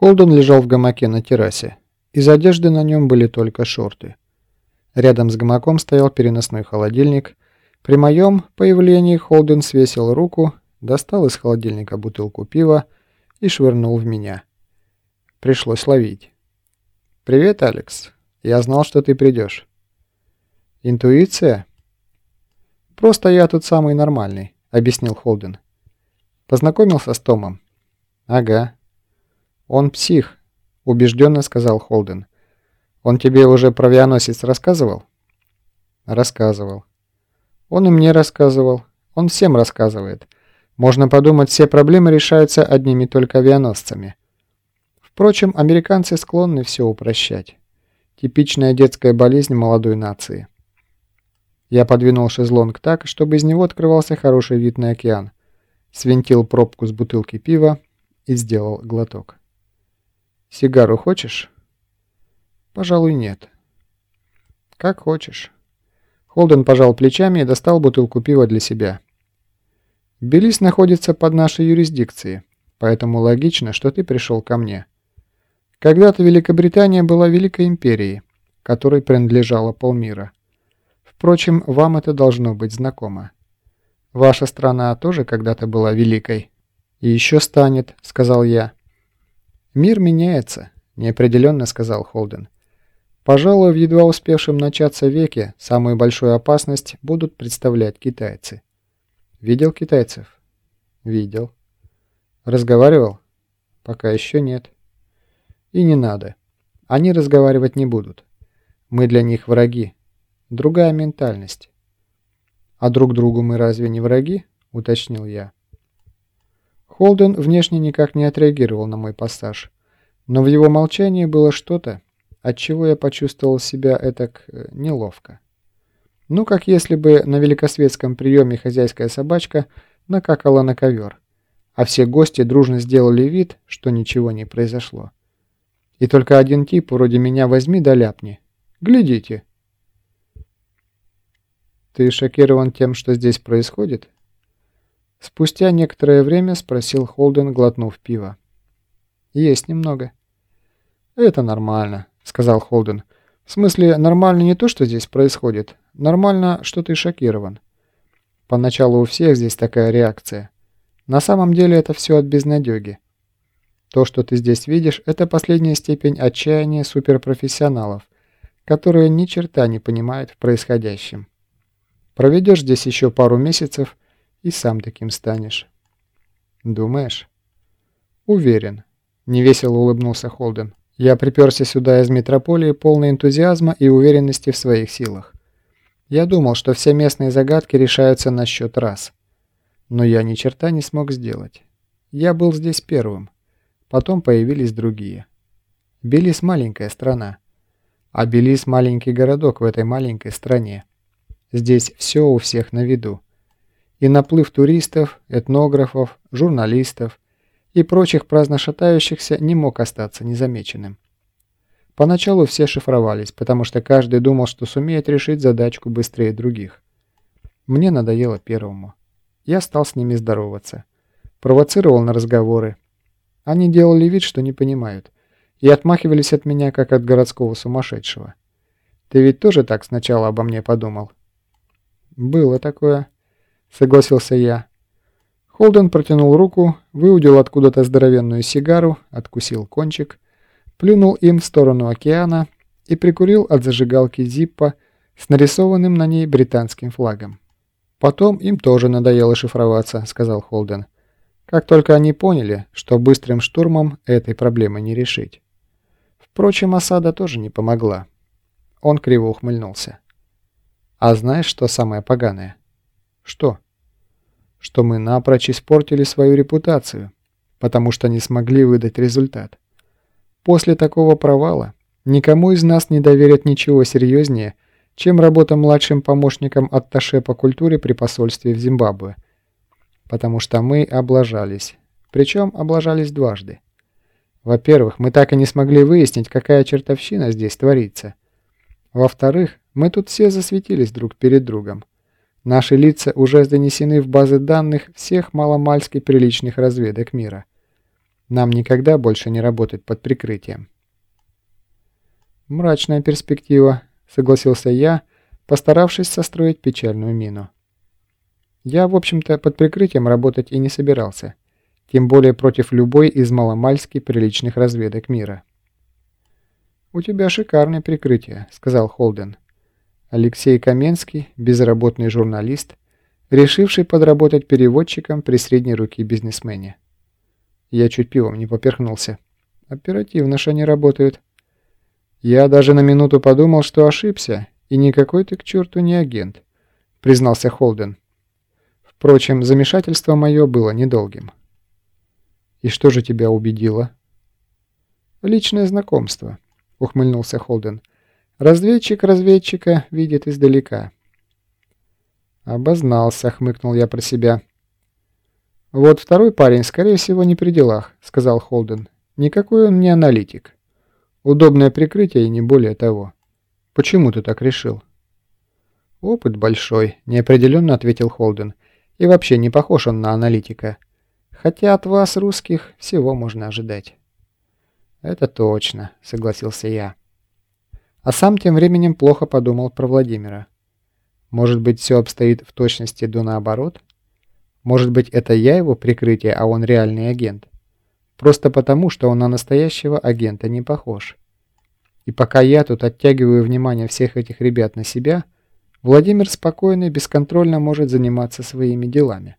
Холден лежал в гамаке на террасе. Из одежды на нем были только шорты. Рядом с гамаком стоял переносной холодильник. При моем появлении Холден свесил руку, достал из холодильника бутылку пива и швырнул в меня. Пришлось ловить. «Привет, Алекс. Я знал, что ты придешь». «Интуиция?» «Просто я тут самый нормальный», — объяснил Холден. «Познакомился с Томом?» «Ага». «Он псих», — убежденно сказал Холден. «Он тебе уже про авианосец рассказывал?» «Рассказывал». «Он и мне рассказывал. Он всем рассказывает. Можно подумать, все проблемы решаются одними только авианосцами». Впрочем, американцы склонны все упрощать. Типичная детская болезнь молодой нации. Я подвинул шезлонг так, чтобы из него открывался хороший вид на океан, свинтил пробку с бутылки пива и сделал глоток. «Сигару хочешь?» «Пожалуй, нет». «Как хочешь». Холден пожал плечами и достал бутылку пива для себя. «Белиз находится под нашей юрисдикцией, поэтому логично, что ты пришел ко мне. Когда-то Великобритания была Великой Империей, которой принадлежало полмира. Впрочем, вам это должно быть знакомо. Ваша страна тоже когда-то была великой. И еще станет, сказал я. Мир меняется, неопределенно сказал Холден. Пожалуй, в едва успевшем начаться веке самую большую опасность будут представлять китайцы. Видел китайцев? Видел. Разговаривал? Пока еще нет. И не надо. Они разговаривать не будут. Мы для них враги. Другая ментальность. А друг другу мы разве не враги? Уточнил я. Холден внешне никак не отреагировал на мой пассаж. Но в его молчании было что-то, от чего я почувствовал себя этак э, неловко. Ну, как если бы на великосветском приеме хозяйская собачка накакала на ковер, а все гости дружно сделали вид, что ничего не произошло. И только один тип вроде меня возьми да ляпни. Глядите. Ты шокирован тем, что здесь происходит? Спустя некоторое время спросил Холден, глотнув пиво. Есть немного. Это нормально, сказал Холден. В смысле, нормально не то, что здесь происходит. Нормально, что ты шокирован. Поначалу у всех здесь такая реакция. На самом деле это все от безнадеги. То, что ты здесь видишь, это последняя степень отчаяния суперпрофессионалов, которые ни черта не понимают в происходящем. Проведешь здесь еще пару месяцев и сам таким станешь. Думаешь? Уверен. Невесело улыбнулся Холден. Я приперся сюда из метрополии полный энтузиазма и уверенности в своих силах. Я думал, что все местные загадки решаются на счет раз. Но я ни черта не смог сделать. Я был здесь первым. Потом появились другие. Белиз маленькая страна. А Белиз маленький городок в этой маленькой стране. Здесь все у всех на виду. И наплыв туристов, этнографов, журналистов и прочих праздно шатающихся не мог остаться незамеченным. Поначалу все шифровались, потому что каждый думал, что сумеет решить задачку быстрее других. Мне надоело первому. Я стал с ними здороваться. Провоцировал на разговоры, они делали вид, что не понимают, и отмахивались от меня, как от городского сумасшедшего. Ты ведь тоже так сначала обо мне подумал? Было такое, согласился я. Холден протянул руку, выудил откуда-то здоровенную сигару, откусил кончик, плюнул им в сторону океана и прикурил от зажигалки Зиппа с нарисованным на ней британским флагом. «Потом им тоже надоело шифроваться», — сказал Холден как только они поняли, что быстрым штурмом этой проблемы не решить. Впрочем, осада тоже не помогла. Он криво ухмыльнулся. А знаешь, что самое поганое? Что? Что мы напрочь испортили свою репутацию, потому что не смогли выдать результат. После такого провала никому из нас не доверят ничего серьезнее, чем работа младшим помощником атташе по культуре при посольстве в Зимбабве – потому что мы облажались. Причем облажались дважды. Во-первых, мы так и не смогли выяснить, какая чертовщина здесь творится. Во-вторых, мы тут все засветились друг перед другом. Наши лица уже занесены в базы данных всех маломальски приличных разведок мира. Нам никогда больше не работать под прикрытием. «Мрачная перспектива», — согласился я, постаравшись состроить печальную мину. Я, в общем-то, под прикрытием работать и не собирался, тем более против любой из маломальски приличных разведок мира. «У тебя шикарное прикрытие», — сказал Холден. Алексей Каменский, безработный журналист, решивший подработать переводчиком при средней руки бизнесмене. Я чуть пивом не поперхнулся. Оперативно ж они работают. Я даже на минуту подумал, что ошибся, и никакой ты к черту не агент, признался Холден. Впрочем, замешательство мое было недолгим. «И что же тебя убедило?» «Личное знакомство», — ухмыльнулся Холден. «Разведчик разведчика видит издалека». «Обознался», — хмыкнул я про себя. «Вот второй парень, скорее всего, не при делах», — сказал Холден. «Никакой он не аналитик. Удобное прикрытие и не более того. Почему ты так решил?» «Опыт большой», — неопределенно ответил Холден. «И вообще не похож он на аналитика. Хотя от вас, русских, всего можно ожидать». «Это точно», — согласился я. А сам тем временем плохо подумал про Владимира. Может быть, все обстоит в точности до наоборот? Может быть, это я его прикрытие, а он реальный агент? Просто потому, что он на настоящего агента не похож. И пока я тут оттягиваю внимание всех этих ребят на себя, Владимир спокойно и бесконтрольно может заниматься своими делами.